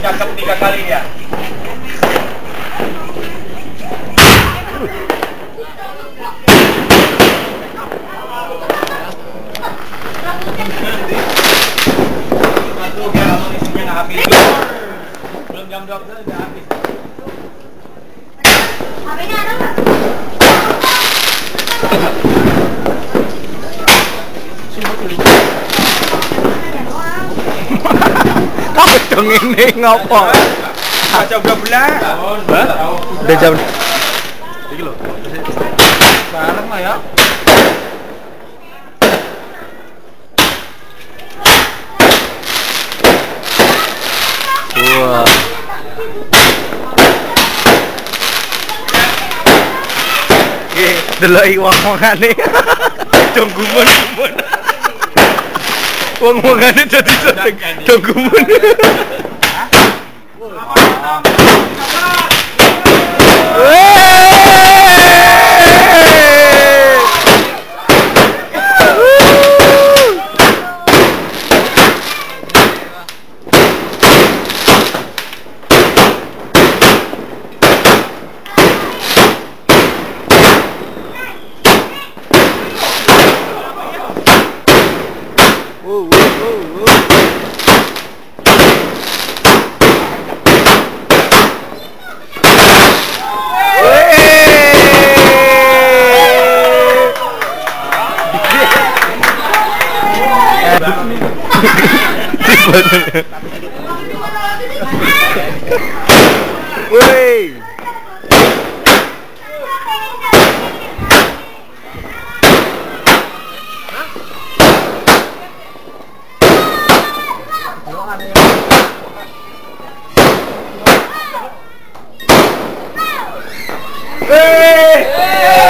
cakep tiga kali dia. Satu biar amunisinya nggak habis. Belum jam 12 udah habis. HP-nya ada? Dong ini ngopo? Baca udah belah. Udah jam Bareng lah ya. Wah. Oke, deloki wong-wongane. Dong gumun-gumun. Wong-wongane dadi sedeng. Dong gumun. Wih. Hey! hey!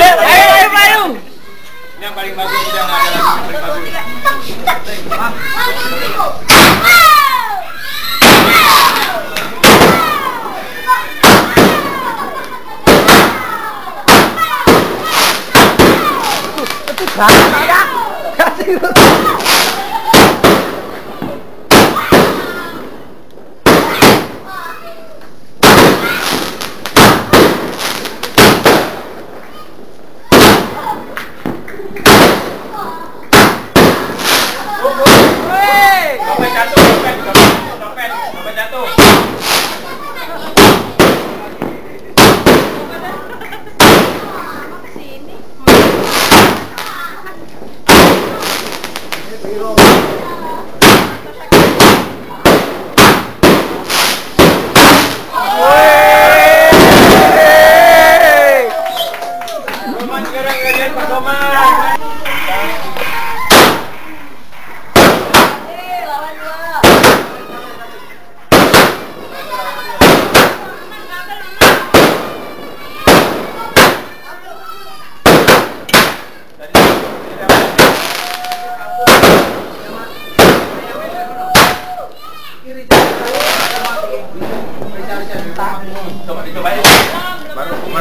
Ayo, ayo, Yang paling bagus sudah nggak ada lagi yang paling bagus. Kasih.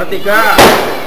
Matika!